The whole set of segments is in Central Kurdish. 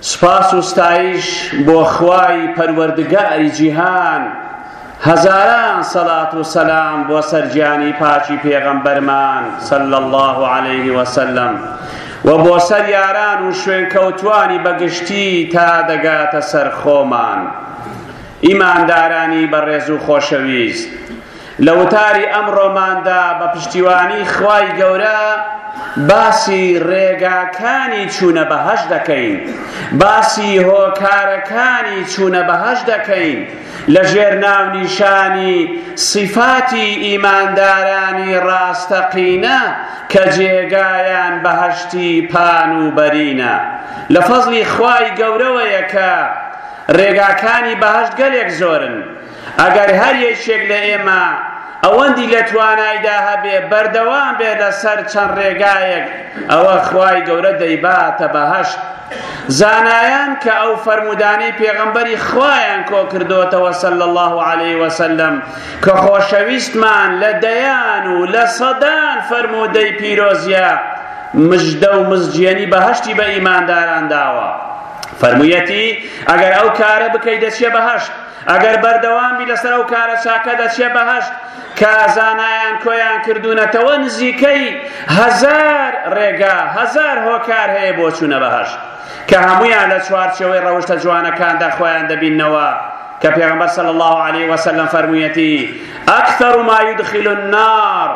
سوپاس و ستایش بۆ خوای پەروەردگای جیهان هەزاران سەلات و سەلام بۆ سەر گیانی پاکی پێغەمبەرمان صلی اللە علیه وسلم و بۆ سەر یاران و شوێنکەوتوانی بەگشتی تا دەگاتە سەر خۆمان ئیماندارانی بەڕێز و خۆشەویست لە وتاری ئەمڕۆماندا بە پشتیوانی خوای گەورە باسی ڕێگاکانی چوونە بەهەشت دەکەین، باسی هۆکارەکانی چوونە بەهەشت دەکەین لە ژێر ناونیشانی سیفاتی ئیماندارانی ڕاستەقینە کە جێگایان بەهەشتی پان و بەرینە لە فەزلی خوای گەورەوەیە کە ڕێگاکانی بەهەشت گەلێک زۆرن. ئەگەر هەر یەکێک لە ئێمە ئەوەندی لە توانایدا هەبێ بەردەوام بێ لەسەر چەند ڕێگایەک ئەوە خوای گەورە دەیباتە بەهەشت زانایان کە ئەو فەرمودانەی پێغەمبەری خوایان کۆکردوتەوە سەل الله عليه وسلم کە خۆشەویستمان لە دەیان و لە سەدان فەرمودەی پیرۆزیە مژدە و مزجێنی بەهشتی بە ئیمانداران داوە فەرموویەتی ئەگەر ئەو کارە بکەی دەچێ بەهشت ئەگەر بەردەوام بی لەسەر ئەو کارە چاکە دەچێ بەهەشت کە زانایان کۆیان کردوونەتەوە نزیکەی هەزار ڕێگا هەزار هۆکار هەیە بۆ چوونە بەهەشت کە هەمویان لە چوارچەوەی ڕەوشتە جوانەکاندا خۆیان دەبینەوە کە پێغمبەر صلی الله عليه وسلم فەرموویەتی ئەکثر ما يدخل النار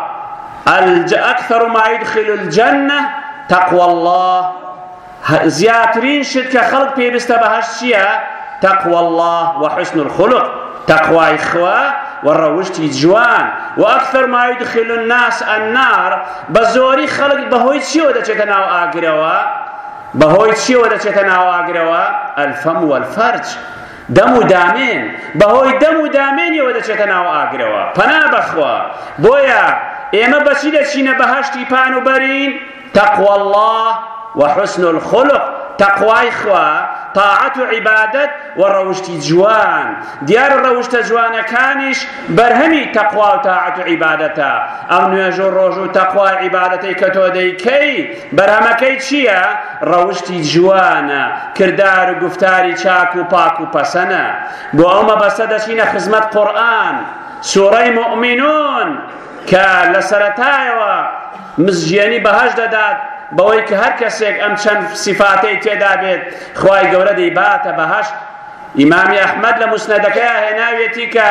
الج... أكثر ما يدخل الجنة تقوى الله زیاترین شت کە خەڵک پێویستە بەهاش چییە؟ تقوی اللە و حسن الخلق تقوای خوا و ڕەوشتی جوان و ئەکثر ما يدخل الناس النار بە زۆری خەڵک بەهۆی چیەوە دەچێتە ناو ئاگرەوە بەهۆی چیەوە دەچێتە ناو ئاگرەوە ئەلفەم والفەرج دەم و دامێن بەهۆی دەم و دامێنیەوە دەچێتە ناو ئاگرەوە پەنا بەخوا بۆیە ئێمە بەچی دەچینە بەهشتی پان و بەرین تقوی اللە و حسن الخلق، تەقوای خوا، تاعەت و عیبادەت و ڕەوشتی جوان، دیارە ڕەوشتە جوانەکانیش بەرهەمی تەقوا و تاعەت و عیبادەتە، ئەو نوێژ و ڕۆژ و تەقوا عیبادەتەی کە تۆ دەیکەی بەرهەمەکەی چییە؟ ڕەوشتی جوانە، کردار و گوفتاری چاک و پاک و پەسەنە. بۆ ئەو مەبەستە دەچینە خزمەت قورئان، سورەی موئمنون، کە لە سەرەتایەوە مزگێنی بەهەش دەدات بەوەی کە هەر کەسێک ئەم چەند سیفاتەی تێدا بێت خوای گەورە دەیباتە بەهەشت ئیمامی ئەحمەد لە مسنەدەکەی هێناوێتی کە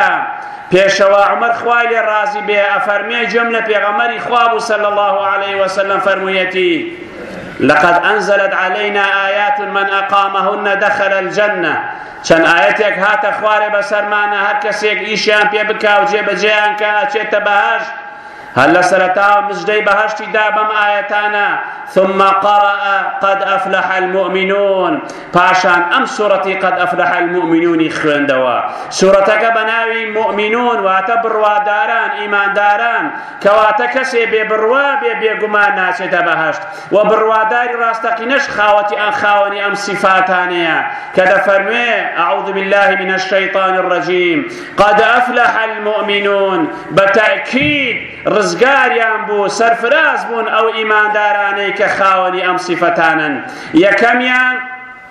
پێشەوە عمر خوای لێ ڕازی بێ ئەفەرمێ جۆم لە پێغەمەری خواب و سەل الله عليه وسلم فەرموویەتی لقد أنزلت علينا آيات من أقامهن دخل الجنة چەند ئایەتێک هاتە خوارێ بەسەرمانا هەر کەسێک ئیشیان پێ بکا و جێبەجێیان کا ئەچێتە بەهەشت هەر لە سەرەتاوە مژدەی بەهەشتی دا بەم ئایەتانە ثم قرأ قد أفلح المؤمنون پاشان ئەم سورەتی قد أفلح المؤمنونی خوێندەوە سورەتەکە بە ناوی مؤمنون واتە بڕواداران ئیمانداران کەواتە کەسێ بێ بڕوا بێ بێگومان ناچێتە بەهەشت وە بڕواداری ڕاستەقینەش خاوەتی ئەم خاوەنی ئەم سیفاتانەیە کە دەفەرموێ اعوذ بالله من الشیطان الرجیم قد افلح المؤمنون بەتەکید ڕزگاریان بوو سەرفراز بوون ئەو ئیماندارانەی کە خاوەنی ئەم سیفەتانن یەکەمیان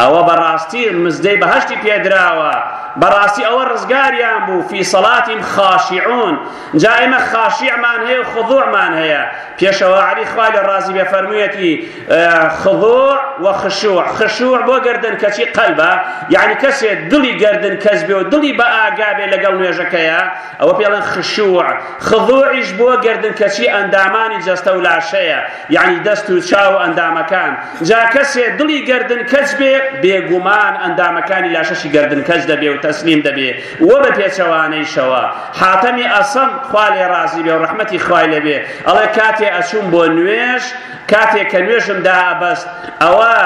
ئەوە بەڕاستی مزدەی بەهەشتی پێدراوە بەڕاستی ئەوە ڕزگاریان بوو فی سەڵاتیم خاشعون جا ئێمە خاشعمان هەیە خضوعمان هەیە پێشەوە علی خوا لە ڕازی بێ فەرموویەتی خضوع و خشوع خشوع بۆ گردن کەچی قەلبە یعنی کەسێ دڵی گردن کەس بێ و دڵی بە ئاگا بێ لەگەڵ نوێژەکەیە ئەوە پێڵەن خشوع خضوعیش بۆ گردن کەچی ئەندامانی جەستە و لاشەیە یەعنی دەست و چاو و ئەندامەکان جا کەسێ دڵی گردن کەس بێ بێگومان ئەندامەکانی لاشەشی گردن کەس دەبێ و تەسلیم دەبێ و بە پێچەوانەیشەوە حاتەمی ئەسەم خوا لێ ڕازی بێ و ڕەحمەتی خوای لەبێ ئەڵێ کاتێ ئەچووم بۆ نوێژ کاتێک کە نوێژم دابەست ئەوە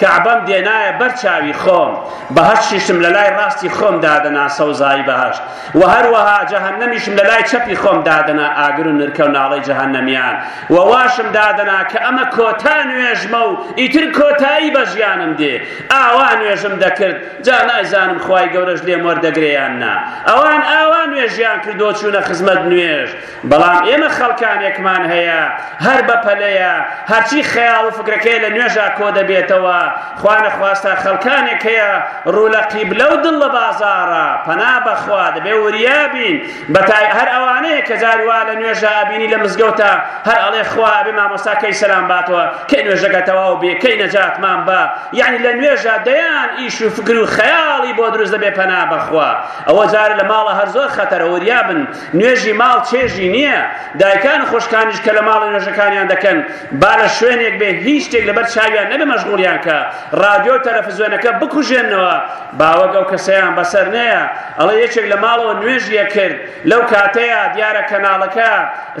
کەعبەم دێنایە بەر چاوی خۆم بەهەشت شیشم لە لای ڕاستی خۆم دادەنا سەوزایی بەهشت و هەروەها جەهنەمیشم لە لای چەپی خۆم دادەنا ئاگر و نرکە و ناڵی جەهنەمیان وە واشم دادەنا کە ئەمە کۆتا نوێژمە و ئیتر کۆتایی بە ژیانم دێ ئاوا نوێژم دەکرد جا نایزانم خوای گەورەش لێم وەردەگرێ یان نا ئەوان ئاوا نوێژیان کردووە چوونە خزمەت نوێژ بەڵام ئێمە خەڵکانێکمان هەیە هەر بە پەلەیە هەرچی خەیاڵ و فکرەکەی لە نوێژا کۆ دەبێتەوە خوا نەخواستە خەڵکانێک هەیە ڕوو لە قیبلە و دڵ لە بازاڕە پەنا بەخوا دەبێ وریابین بەتای هەر ئەوانەیە کە جاری وا لە نوێژا ئەبینی لە مزگەوتا هەر ئەڵێ خوا ئەبێ مامۆستا کەی سەلام باتەوە کەی نوێژەکە تەواو بێ کەی نەجاتمان با یعنی لە نوێژا دەیان ئیش و فکر و خەیاڵی بۆ دروست دەبێ پەنا بەخوا ئەوە جارە لە ماڵە هەر زۆر خەتەرە وریا بن نوێژی ماڵ چێژی نییە دایکان خۆشکانیش کە لە ماڵە نوێژەکانیان دەکەن با لە شوێنێک بێ هیچ شتێک لەبەر چاویان نەبێ مەشغوڵیان کە ڕادیۆ و تەلەفزیۆنەکە بکوژێنەوە باوەک ئەو کەسەیان بەسەر نەیە ئەڵێ یەکێک لە ماڵەوە نوێژیە کرد لەو کاتەیە دیارە کەناڵەکە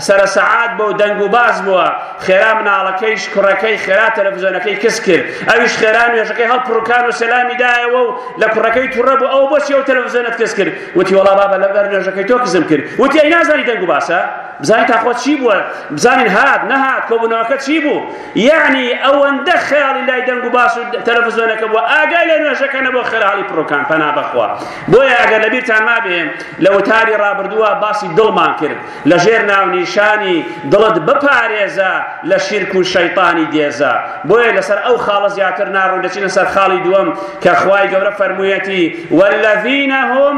سرە سەعات بۆ دەنگ و باز بووە خێرا مناڵەکەیش کوڕەکەی خێرا تەلەڤزیۆنەکەی کەس کرد ئەویش خێرا نوێژەکەی هەڵپڕکان و سەلامی دایەوە و لە کوڕەکەی توڕە بوو ئەو بۆچی ئەو تەلەڤزیۆنت کەس کرد وتی وەڵا بابە لەبەر نوێژەکەی تۆ کزم کرد وتی ئەی نازانی دەنگ و باسە بزانین تاخوا چی بووە بزانین هات نەهات کۆبوونەوەکە چی بوو یعنی ئەوەندە خەیاڵی لای دەنگ و باس و تەلەڤزیۆنەکە بووە ئاگای لە نوێژەکە نەبوو خەیاڵی پڕۆکان پەنا بەخوا بۆیە ئەگەر لە بیرتان مابێ لە وتاری ڕابردووە باسی دڵمان کرد لە ژێر ناونیشانی دڵت بپارێزە لە شیرک و شەیطانی دێزە بۆیە لەسەر ئەو خاڵە زیاتر ناڕوو دەچینە سەر خاڵی دووەم کە خوای گەورە فەرموویەتی والذین هم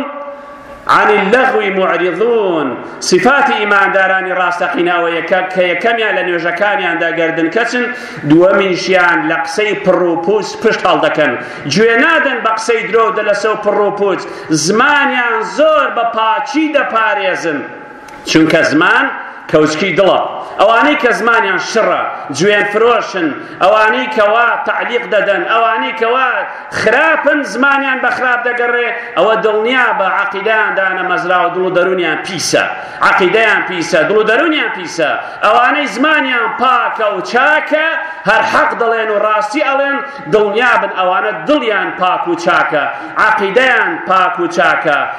عن اللغو معرضون صفات ئیماندارانی ڕاستەقینە ئەوەیە کە کە یەکەمیان لە نوێژەکانیاندا گردن کەچن دووەمیشیان لە قسەی پڕوپوس پشت هەڵدەکەن گوێ نادەن بە قسەی درۆ دەلەسە و پڕوپوچ زمانیان زۆر بە پاچی دەپارێزن چونکە زمان کەوچکی دڵە، ئەوانەی کە زمانیان شڕە، جوێن فرۆشن، ئەوانەی کەوا تەعلیق دەدەن، ئەوانەی کەوا خراپن، زمانیان بە خراپ دەگەڕێ، ئەوە دڵنیابە عەقیدەیان دانەمەزراوە، دڵ و دەروونیان پیسە، عەقیدەیان پیسە، دڵ و دەروونیان پیسە، ئەوانەی زمانیان پاکە و چاکە، هەر حەق دەڵێن و ڕاستی ئەڵێن، دڵنیابن ئەوانە دڵیان پاک و چاکە، عەقیدەیان پاک و چاکە،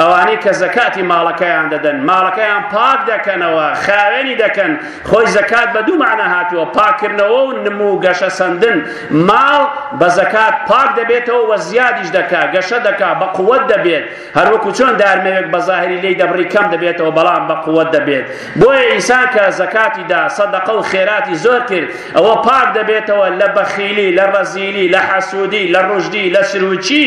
ئەوانەی کە زەکاتی ماڵەکەیان دەدەن ماڵەکەیان پاک دەکەنەوە خاوێنی دەکەن خۆی زەکات بە دوو معنە هاتووە پاکردنەوە و نمو گەشە سندن ماڵ بە زەکات پاک دەبێتەوە وە زیادیش دەکا گەشە دەکا بە قووەت دەبێت هەروەکو چۆن دارمەوێک بە ظاهری لی دەبڕی کەم دەبێتەوە بەڵام بە قووەت دەبێت بۆیە ئینسان کە زەکاتی دا سەدەقە و خێراتی زۆر کرد ئەوە پاک دەبێتەوە لە بەخیلی لە ڕەزیلی لە حەسوودی لە ڕژدی لە سروچی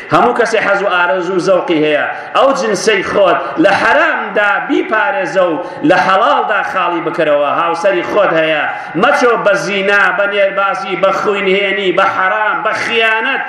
هەموو کەسێ حەز و ئارەزوو و زەوقی هەیە ئەو جنسەی خۆت لە حەرامدا بیپارێزە و لە حەڵاڵدا خاڵی بکەرەوە هاوسەری خۆت هەیە مەچۆ بە زینا بە نێربازی بە خوینهێنی بە حەرام بە خیانەت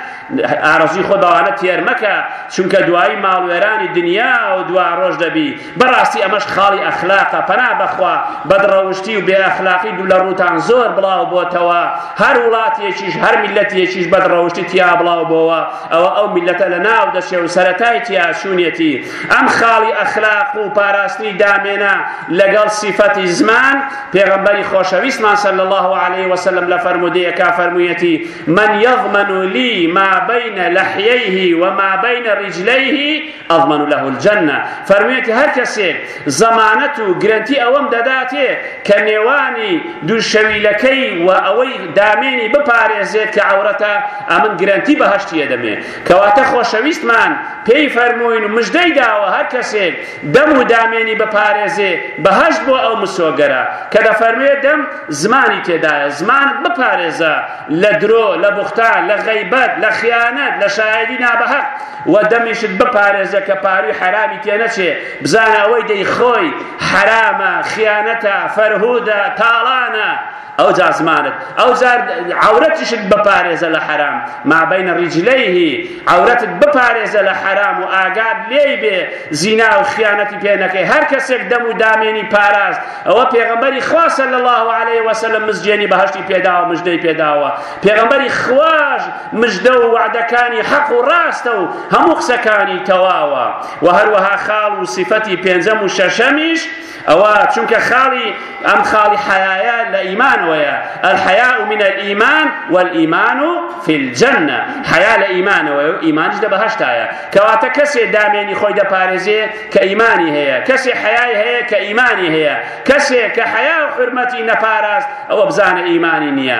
ئارەزوی خۆ داوانە تێرمەکە چونکە دوایی ماڵوێرانی دنیا و دوا ڕۆژ دەبی بەڕاستی ئەمەش خاڵی ئەخلاقە پەنا بەخوا بەدڕەوشتی و بێ ئەخلاقی دوو لە ڕووتان زۆر بڵاو بۆتەوە هەر وڵاتێکیش هەر میلەتێکیش بەدڕەوشتی تیا بڵاو بۆوە ئەوە ئەو میلەتە لە ناو دەچێ و سەرەتای تیاچوونیەتی ئەم خاڵی ئەخلاق و پاراستنی دامێنە لەگەڵ سیفەتی زمان پێغەمبەری خۆشەویستمان صلی الله عليه وسلم لە فەرمودەیەکە فەرموویەتی من يضمن لي ما بين لحييه وما بين رجليه اضمن له الجنە فەرموویەتی هەر کەسێک زەمانەت و گرنتی ئەوەم دەداتێ کە نێوانی دوو شەویلەکەی و ئەوەی دامێنی بپارێزێت کە عورەتە ئەمن گرنتی بەهشتیە دەمێ کەواتە خۆشەویستمان پێی فەرمووین و مژدەی داوە هەر کەسێک دەم و دامێنی بپارێزێ بەهشت بۆ ئەو مسۆگەرە کە دەفەرموێ دەم زمانی تێدایە زمانت بپارێزە لە درۆ لە بوختان لە غەیبەت لە خیانەت لە شایدی نابەهەق وە دەمیشت بپارێزە کە پاروی حەرامی تێنەچێ بزانە ئەوەی دەیخۆی حەرامە خیانەتە فەرهودە تاڵانە ئەو جا زمانت ئەو جار عورەتیشت بپارێزە لە حەرام مابینە ڕیجلەیهی عورەتت بپارێزە لە حەرام و ئاگاد لێی بێ زینا و خیانەتی پێ نەکەی هەر کەسێک دەم و دامێنی پاراست ئەوە پێغەمبەری خواسە لە الله عليه وسلم مزجێنی بەهشتی پێداوە مژدەی پێداوە پێغەمبەری خواش مژدە و وعدەکانی حەق و ڕاستە و هەموو قسەکانی تەواوە و هەروەها خاڵ و سیفەتی پێنجەم و شەشەمیش ئەوە چونکە خاڵی ئەم خاڵی حەیایە لە ئیمانەوەیە الحیا من الإيمان والإيمان في الجنة حیا لە ئیمانەوەی و ئیمانش دە بەهشتایە کەواتە کەسێ دامێنی خۆی دەپارێزێ کە ئیمانی هەیە کەسێ حیای هەیە کە ئیمانی هەیە کەسێ کە حیا و حرمەتی نەپاراست ئەوە بزانە ئیمانی نییە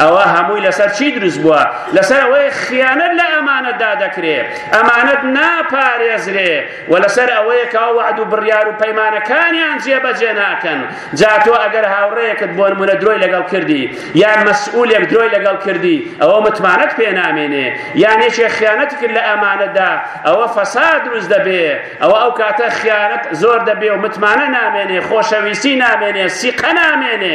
ئەوە هەمووی لەسەر چی دروست بووە لەسەر ئەوەی خیانەت لە ئەمانەتدا دەکرێ ئەمانەت ناپارێزرێ و لەسەر ئەوەیە کەەوە وعد و بڕیار و پەیمانەکانیان جێبەجێ ناکەن جاتۆ ئەگەر هاوڕەیەکت بۆ نمونە درۆی لەگەڵ کردی یان مەسئولێک درۆی لەگەڵ کردی ئەوە متمانەت پێ نامێنێ یان یەکێ خیانەت کرد لە ئەمانەتدا ئەوە فەساد دروست دەبێ ئەوە ئەو کاتە خیانەت زۆر دەبێ و متمانە نامێنێ خۆشەویستی نامێنێ سیقە نامێنێ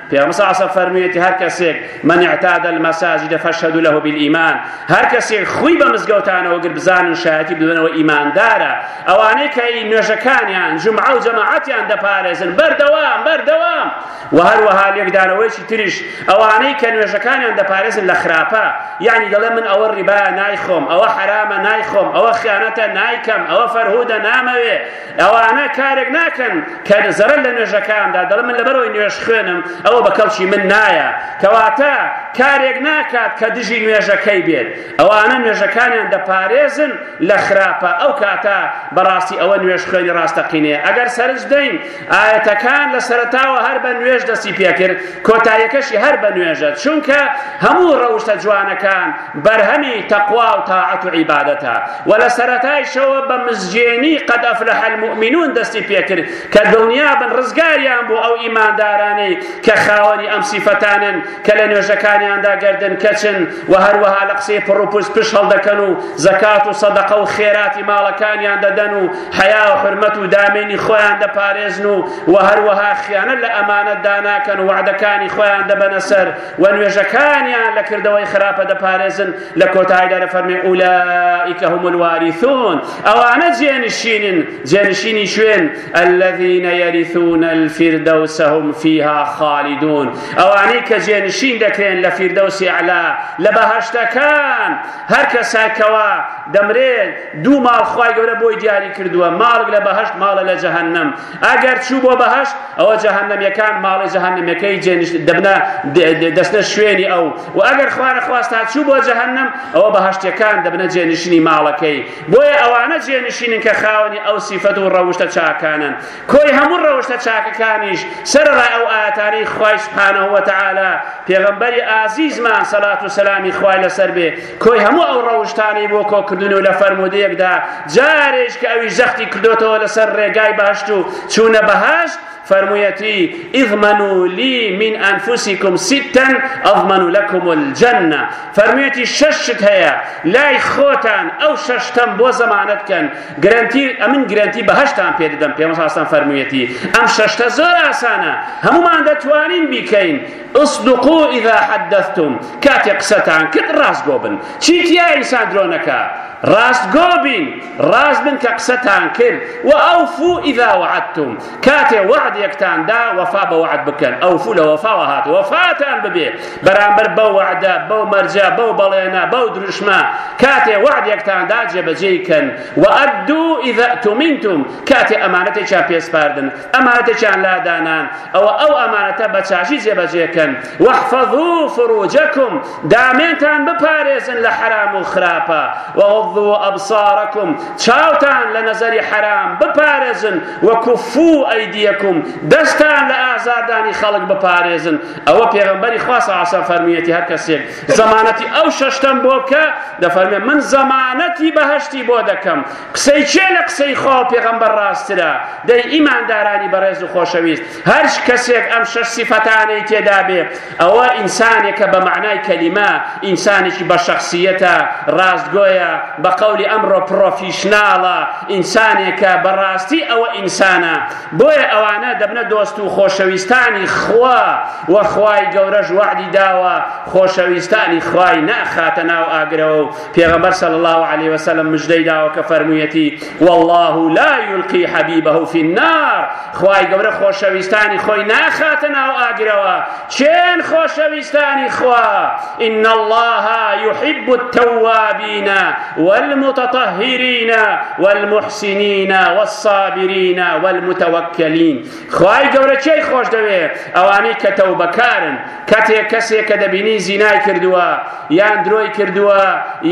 پێغەمبەر صلی الله علیه و فەرموویەتی هەر کەسێک من اعتاد المساجد فاشهد له بالایمان هەر کەسێک خوی بە مزگەوتانەوە گر بزانن شایەتی بدەنەوە ئیماندارە ئەوانەی کە نوێژەکانیان جمعە و جەماعەتیان دەپارێزن بەردەوام بەردەوام و هەروەها لێکدانەوەیکی تریش ئەوانەی کە نوێژەکانیان دەپارێزن لە خراپە یعنی دەڵێ من ئەوە ڕیبا نایخۆم ئەوە حرامە نایخۆم ئەوە خیانەتە نایکەم ئەوە فەرهودە نامەوێ ئەوانە کارێک ناکەن کە زەرەر لە نوێژەکاندا دەڵێ من لەبەرەوەی نوێژ خوێنم ئەوە بە کەڵکی من نایە کەواتە کارێک ناکات کە دژی نوێژەکەی بێت ئەوانە نوێژەکانیان دەپارێزن لە خراپە ئەو کاتە بەڕاستی ئەوە نوێژ خوێنی ڕاستەقینێ ئەگەر سەرنج دەین ئاەتەکان لە سەرتاوە هەر بە نوێژ دەستی پێکرد کۆتایەکەشی هەر بە نوێژە چونکە هەموو ڕەوشتە جوانەکان بەرهەمی تەقوا و تاعەت و عیبادەتە و لە سەرەتایشەوە بە مزجێنی قەد ئەفلەح المؤمنون دەستی پێکرد کە دڵنیا بن ڕزگاریان بۆ ئەو ئیماندارانەی کە خاوەنی ئەم سیفەتانن کە لە نوێژەکانیاندا گردن کەچن و هەروەها لە قسەی پڕوپوست پش هەڵدەکەن و زەکات و سەدەقە و خێراتی ماڵەکانیان دەدەن و حەیا و حرمەت و دامێنی خۆیان دەپارێزن و و هەروەها خیانە لە ئەمانەت داناکەن وعدەکانی خۆیان دەبەنە سەر و نوێژەکانیان لە کردەوەی خراپە دەپارێزن لە کۆتاییدا لە فەرمی ئولائیکە هم الوارثون ئەوانە جێنشینن جێنشینی شوێن الذين يرثون الفردوس هم فيها خالدون ئەوانەی کە جێنشین دەکرێن لە فیردەوسی علا لە بەهشتەکان هەر کەساکەوە دەمرێت دوو ماڵ خوای گەورە بۆی دیاری کردووە ماڵک لە بەهشت ماڵە لە جەهنم ئەگەر چوو بۆ بەهشت ئەوە جەهەنەمیەکان ماڵی جەهەنەمەکەی جێنش دەبنە دەستنە شوێنی ئەو و ئەگەر خوارە خواست تا چوو بۆ جەهەنەم ئەوە بە هەشتەکان دەبنە جێنشینی ماڵەکەی بۆیە ئەوانە جێنشینن کە خاوەنی ئەو سیفەت و ڕەوشتە چاکانن کۆی هەموو ڕەوشتە چاکەکانیش سەرڕا ئەو ئاەتانی خوای سبحانەوە تەعالا پێغەمبەری ئازیزمان سەلات و سەلامی خوای لەسەر بێ کۆی هەموو ئەو ڕەوشتانەی بۆ کۆکردن و لە فەرموودەیەکدا جارێش کە ئەوی زەختی کردوتەوە لەسەر ڕێگای بەهشت و چوونە بەهشت فەرموویەتی ئیغمەنو لی من ئەنفوسیکم سیتەن ئەضمەنو لەکم الجەنە فەرموویەتی شەش شت هەیە لای خۆتان ئەو شەشتەم بۆ زەمانەت کەن گرنتی ئەمن گرنتی بەهشتان پێ دەدەم پێمەساستان فەرموویەتی ئەم شەشتە زۆر ئاسانە هەمومان دەتوانین بیکەین اصدقو اذا حدثتم کاتێ قسەتان کرد ڕاستگۆ بن چی تیایی ساندرۆ نەکا ڕاستگۆ بین ڕاست بن کە قسەتان کرد و ئەوفو اذا وعدتم کاتێ وعد یەکتان دا وەفا بە وعد بکەن ئەوفو لە وەفاوە هات وەفاتان ببێ بەرامبەر بەو وعدە بەو مەرجە بەو بەڵێنە بەو دروشمە کاتێ وعد یەکتان دا جێبەجێی کەن و ئەدو اذا تمنتم کاتێ ئەمانەتێکیان پێسپاردن ئەمانەتە چیان لادانان ئەوە ئەو ئەمانەتە بە چاشی جێبەجێکەن وەحفەظو فروجەکم دامێنتان بپارێزن لە حرام و خراپە وەغضو ئەبصارەکم چاوتان لە نەزەری حرام بپارێزن وەکفو ئەیدیەکم دەستان لە ئازاردانی خەڵک بپارێزن ئەوە پێغەمبەری خوا ساسە فەرمیەتی هەر کەسێک زەمانەتی ئەو شەشتەم بۆ بکە دەفەرمێ من زەمانەتی بەهشتی بۆ دەکەم قسەی کێ لە قسەی خوا و پێغەمبەر ڕاستترە؟ دەی ئیماندارانی بەڕێز و خۆشەویست، هەر کەسێک ئەم شەش سیفەتانەی تێدا بێ، ئەوە ئینسانێکە بە مەعنای کەلیمە، ئینسانێکی بە شەخسییەتە، ڕاستگۆیە، بە قەولی ئەمڕۆ پڕۆفیشناڵە، ئینسانێکە بە ڕاستی ئەوە ئینسانە. بۆیە ئەوانە دەبنە دۆست و خۆشەویستانی خوا و خوای گەورەش وەعدی داوە خۆشەویستانی خوای نەئەخاتە ناو ئاگرەوە و پێغەمبەر صلی الله علیه و سلم مژدەی داوە کە فەرموویەتی والله لا یلقی حبیبه فی النار خوای گەورە خۆشەویستانی خۆی ناخاتە ناو ئاگرەوە چێن خۆشەویستانی خوا ان الله يحب التوابین والمتطهرین والمحسنین والصابرین والمتوکلین خوای گەورە چی خۆش دەوێ ئەوانەی کە تەوبەکارن کەتێک کەسێک کە دەبینی زینای کردووە یان درۆی کردووە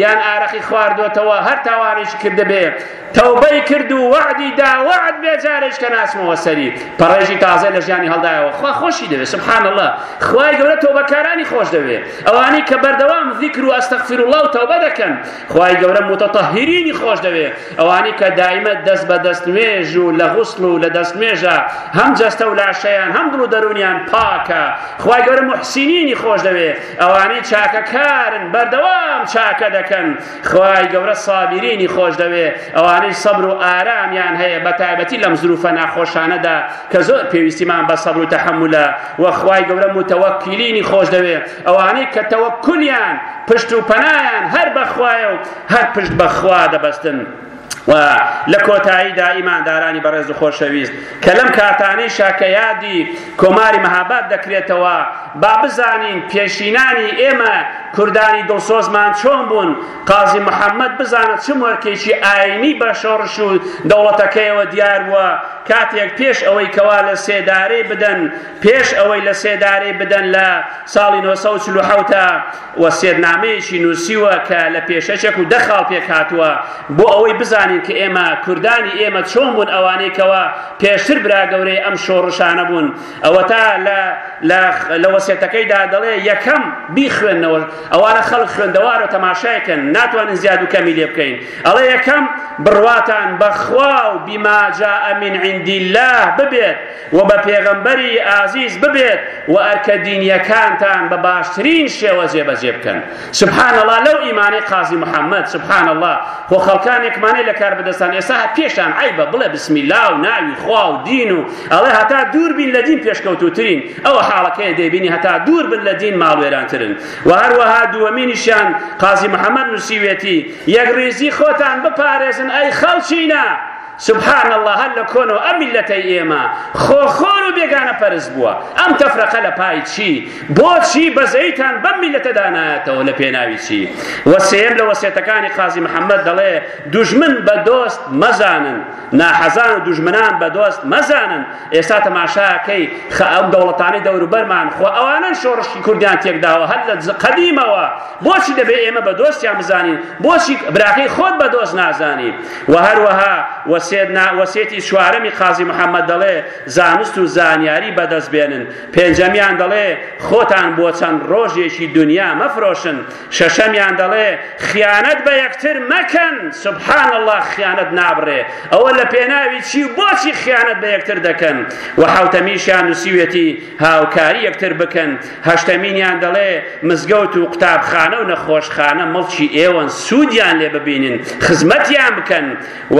یان ئارەخی خواردۆتەوە هەر تاوانێک کردبێ تەوبەی کرد و وعدی دا وعد بێ جارێک کە ناسمەوە سەری پەڕێژی تازە لە ژیانی هەڵدایەوە خوا خۆشی دەوێت سبحان الله خوای گەورە تەوبەکارانی خۆش دەوێت ئەوانەی کە بەردەوام ذکر و ئەستەغفر الله و تەوبە دەکەن خوای گەورە متطهرینی خۆش دەوێ ئەوانی کە دایمە دەست بە دەست نوێژ و لە غسل و لە دەست نوێژە هەم جەستە و لاشەیان هەم دڵ و دەرونیان پاکە خوای گەورە محسینینی خۆش دەوێ ئەوانی چاکەکارن بەردەوام چاکە دەکەن خوای گەورە سابیرینی خۆش دەوێ ئەوانەی سەبر و ئارامیان هەیە بە تایبەتی لەم زروفە ناخۆشانەدا کە زۆر پێویستیمان بە سەبر و تەحملە وەخوای گەورە متوەکیلینی خۆش دەوێ ئەوانەی کە تەوەکولیان پشت و پەنایان هەر بەخوایە و هەر پشت بەخوا دەبەستن و لە کۆتاییدا ئیماندارانی بەڕێز و خۆشەویست کە لەم کاتانەی شاکەیادی کۆماری مەهاباد دەکرێتەوە با بزانین پێشینانی ئێمە کوردانی دڵسۆزمان چۆن بوون قازی محەممەد بزانە چ مۆرکێکی ئاینی بە شۆڕش و دەوڵەتەکەیەوە دیار بووە کاتێک پێش ئەوەی کەوا لە سێدارەی بدەن پێش ئەوەی لە سێدارەی بدەن لە ساڵی 1940 و سێدنامەیەکی نووسیوە کە لە پێشەچێک و دەخاڵ پێک هاتووە بۆ ئەوەی بزانین کە ئێمە کوردانی ئێمە چۆن بوون ئەوانەی کەەوە پێشتر برا گەورەی ئەم شۆڕشانە بوون ئەوە تا لە وەسێتەکەیدا دەڵێ یەکەم بیخوێندنەوە ئەوانە خەڵک خوێندەوارە تەماشایکەن ناتوانین زیاد و کەمی لێ بکەین ئەڵێ یەکەم بڕواتان بەخوا و بیماجا ئەمین عندی الله ببێت و بە پێغەمبەری ئازیز ببێت و ئەرکە دینیەکانتان بە باشترین شێوە جێبەجێ بکەن سبحان الله لەو ئیمانەی قازی محەممەد سبحان الله خۆ خەڵکانێکمانەی لە کار بدەستان ئێستا پێشان عیبە بڵێ بسم الله و ناوی خوا و دین و ئەڵێ هەتا دوور بین لە دین پێشکەوتوترین ئەو حاڵەکەی دەبینی هەتا دوور بن لە دین ماڵوێرانترن و هەروەها دووەمینیشیان قازی محەممەد نووسیوێتی یەک ڕیزی خۆتان بپارێزن ئەی خەڵچینە سبحان اللە هەر لە کۆنەوە ئەم میللەتەی ئێمە خۆخۆر و بێگانە پەرست بووە ئەم تەفرەقە لە پای چی بۆچی بەزەیتان بەم میللەتە دانایەتەوە لە پێناوی چی وەسێم لە وەسێتەکانی قازی محەممەد دەڵێ دوژمن بە دۆست مەزانن ناحەزان و دوژمنان بە دۆست مەزانن ئێستا تەماشاکەی خە ئەم دەوڵەتانی دەوروبەرمان خۆ ئەوانن شۆڕشی کوردیان تێکداوە هەر لە قەدیمەوە بۆچی دەبێت ئێمە بە دۆستیان بزانین بۆچی براکەی خۆت بە دۆست نازانی و هەروەها وەسێتی چوارەمی قازی محەممەد دەڵێ زانست و زانیاری بەدەست بێنن پێنجەمیان دەڵێ خۆتان بۆ چەند ڕۆژێکی دنیا مەفرۆشن شەشەمیان دەڵێ خیانەت بە یەکتر مەکەن سبحان الله خیانەت نابڕێ ئەوە لە پێناوی چی و بۆچی خیانەت بە یەکتر دەکەن و حوتەمیشیان نووسیوێتی هاوکاری یەکتر بکەن هەشتەمینیان دەڵێ مزگەوت و قوتابخانە و نەخۆشخانە مڵکی ئێوەن سوودیان لێ ببینن خزمەتیان بکەن و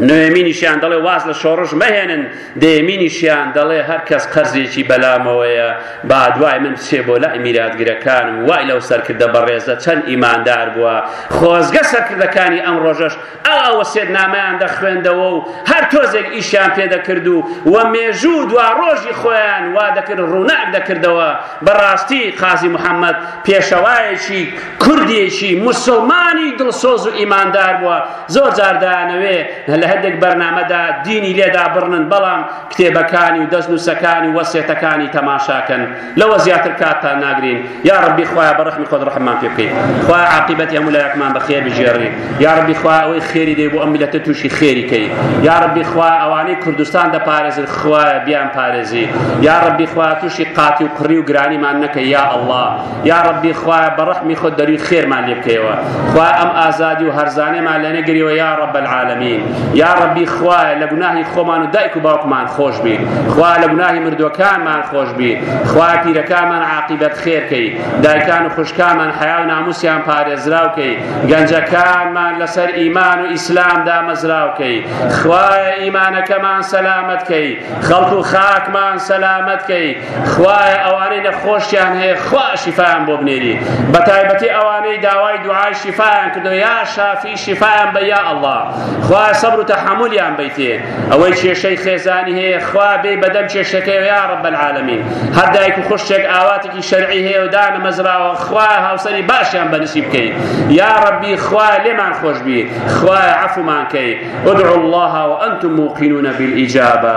نوێمینیشیان دەڵێ واز لە شۆڕش مەهێنن دێمینیشیان دەڵێ هەر کەس قەرزێکی بەلامەوەیە با دوای من بچێ بۆ لای میراتگرەکان وای لەو سەرکردە بەڕێزە چەند ئیماندار بووە خۆزگە سەرکردەکانی ئەم ڕۆژەش ئەوا وەسێتنامەیان دەخوێندەوە و هەر تۆزێک ئیشیان پێدەکرد و و مێژوو و دوا ڕۆژی خۆیان وا دەکرد ڕووناک دەکردەوە بەڕاستی قازی محەممەد پێشەوایەکی کوردێکی مسلمانی دڵسۆز و ئیماندار بووە زۆر جاردانەوێ لە هەندێک بەرنمەدا دینی لێدا بڕنن بەڵام کتێبەکانی و دەستنووسەکانی وەسێتەکانی تەماشاکەن لەوە زیاتر کاتتان ناگرین یا ربی خوایە بە ڕحمی خۆت ڕحممان پێ بکەیت خوا عاقبەت هەموو لایەکمان بە خێر بژێڕی یا ربی خوا ئەوەی خێری دەی بۆ ئەم میلەتە تووشی خێری کەی یا ربی خوا ئەوانەی کوردستان دەپارێزن خوایە بیان پارێزی یا ربی خوا تووشی قاتی و قڕی و گرانیمان نەکە یا ئەڵڵا یا ربی خوا بە ڕحمی خۆت دەروی خێرمان لێ بکەیەوە خوا ئەم ئازادی و هەرزانێمان لە نەگریەوە یا رب العالمین یا ڕەبی خوایە لە گوناهی خۆمان و دایک و باوکمان خۆش بی خوا لە گوناهی مردوەکانمان خۆش بی خوا پیرەکانمان عاقیبەت خێرکەی دایکان و خوشکانمان حیا و ناموسیان پارێزراوکەی گەنجەکانمان لەسەر ئیمان و ئیسلام دامەزراوکەی خوایە ئیمانەکەمان سەلامەتکەی خەڵک و خاکمان سەلامەتکەی خوایە ئەوانەی نەخۆشیان هەیە خوا شیفایان بۆ بنێری بە تایبەتی ئەوانەی داوای دوعای شیفایان کردو یا شافی شیفایان بە یا اللە خوا سەبر و تەحەمولیان بەیتێ ئەوەی کێشەی خێزانی هەیە خوا بێ بەدەم کێشەکەی یا رب العالمین هەر دایک و خوشتێک ئاواتێکی شەرعی هەیە و دانەمەزراوە خوا هاوسەری باشیان بەنسیب بکەیت یا ربی خوا لێمان خۆش بی خوا عەفومان کەی ادعوا الله وانتم موقنون بالإجابة